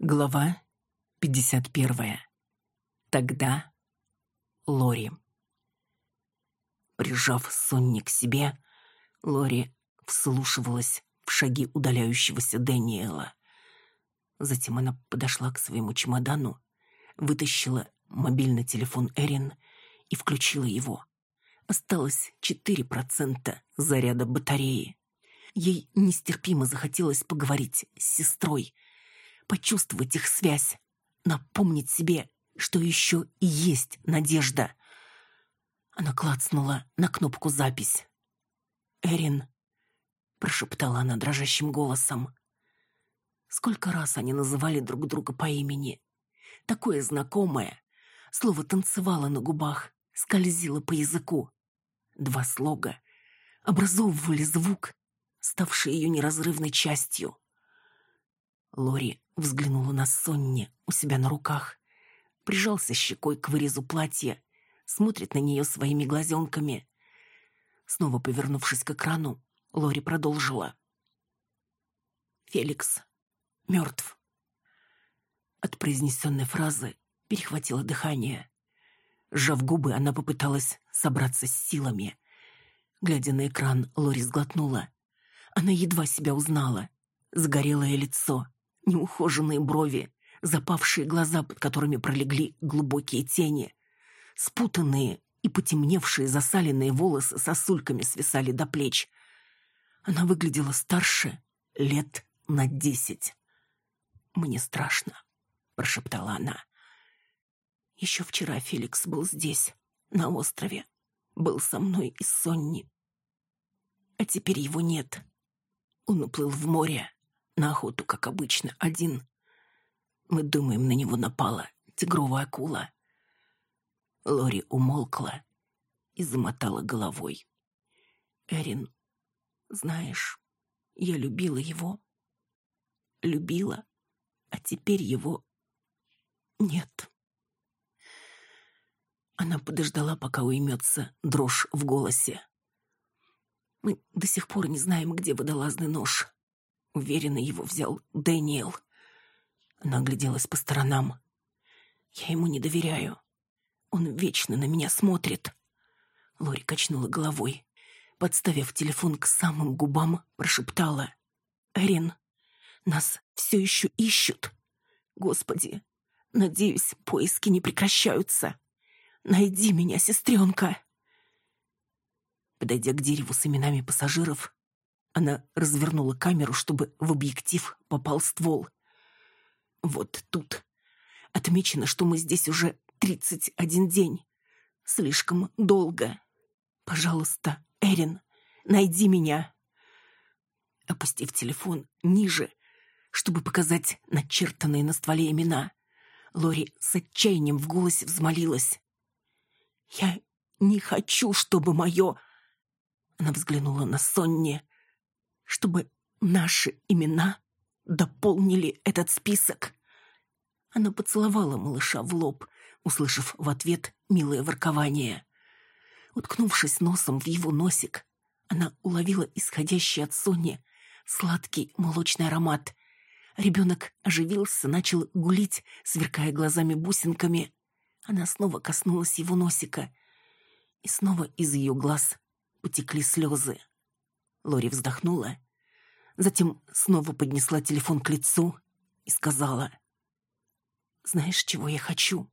Глава 51. Тогда Лори. Прижав Сонни к себе, Лори вслушивалась в шаги удаляющегося Дэниела. Затем она подошла к своему чемодану, вытащила мобильный телефон Эрин и включила его. Осталось 4% заряда батареи. Ей нестерпимо захотелось поговорить с сестрой – почувствовать их связь, напомнить себе, что еще и есть надежда. Она клацнула на кнопку «Запись». «Эрин», — прошептала она дрожащим голосом. Сколько раз они называли друг друга по имени. Такое знакомое. Слово танцевало на губах, скользило по языку. Два слога образовывали звук, ставший ее неразрывной частью. Лори взглянула на Сонни у себя на руках. Прижался щекой к вырезу платья, смотрит на нее своими глазенками. Снова повернувшись к экрану, Лори продолжила. «Феликс мертв». От произнесенной фразы перехватило дыхание. Сжав губы, она попыталась собраться с силами. Глядя на экран, Лори сглотнула. Она едва себя узнала. Сгорелое лицо, неухоженные брови, запавшие глаза, под которыми пролегли глубокие тени, спутанные и потемневшие засаленные волосы сосульками свисали до плеч. Она выглядела старше лет на десять. «Мне страшно», — прошептала она. «Еще вчера Феликс был здесь, на острове, был со мной и Сонни. А теперь его нет. Он уплыл в море, на охоту, как обычно, один. Мы думаем, на него напала тигровая акула. Лори умолкла и замотала головой. Эрин, знаешь, я любила его. Любила, а теперь его нет. Она подождала, пока уймется дрожь в голосе. Мы до сих пор не знаем, где водолазный нож. Уверенно его взял Дэниел. Она огляделась по сторонам. Я ему не доверяю. Он вечно на меня смотрит. Лори качнула головой. Подставив телефон к самым губам, прошептала. «Эрин, нас все еще ищут. Господи, надеюсь, поиски не прекращаются. Найди меня, сестренка!» Подойдя к дереву с именами пассажиров, она развернула камеру, чтобы в объектив попал ствол. Вот тут отмечено, что мы здесь уже тридцать один день. Слишком долго. Пожалуйста, Эрин, найди меня. Опустив телефон ниже, чтобы показать начертанные на стволе имена, Лори с отчаянием в голосе взмолилась. «Я не хочу, чтобы мое...» Она взглянула на Сонни чтобы наши имена дополнили этот список. Она поцеловала малыша в лоб, услышав в ответ милое воркование. Уткнувшись носом в его носик, она уловила исходящий от Сони сладкий молочный аромат. Ребенок оживился, начал гулить, сверкая глазами-бусинками. Она снова коснулась его носика, и снова из ее глаз потекли слезы. Лори вздохнула, затем снова поднесла телефон к лицу и сказала, «Знаешь, чего я хочу?»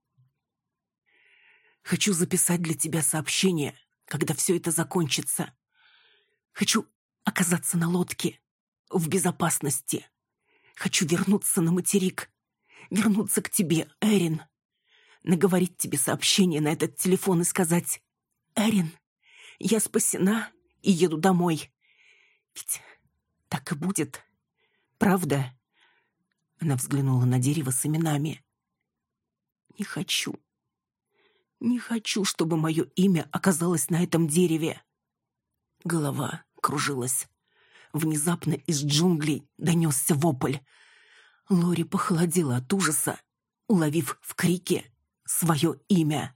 «Хочу записать для тебя сообщение, когда все это закончится. Хочу оказаться на лодке, в безопасности. Хочу вернуться на материк, вернуться к тебе, Эрин, наговорить тебе сообщение на этот телефон и сказать, «Эрин, я спасена и еду домой. Ведь так и будет. Правда? Она взглянула на дерево с именами. Не хочу. Не хочу, чтобы мое имя оказалось на этом дереве. Голова кружилась. Внезапно из джунглей донесся вопль. Лори похолодела от ужаса, уловив в крике свое имя.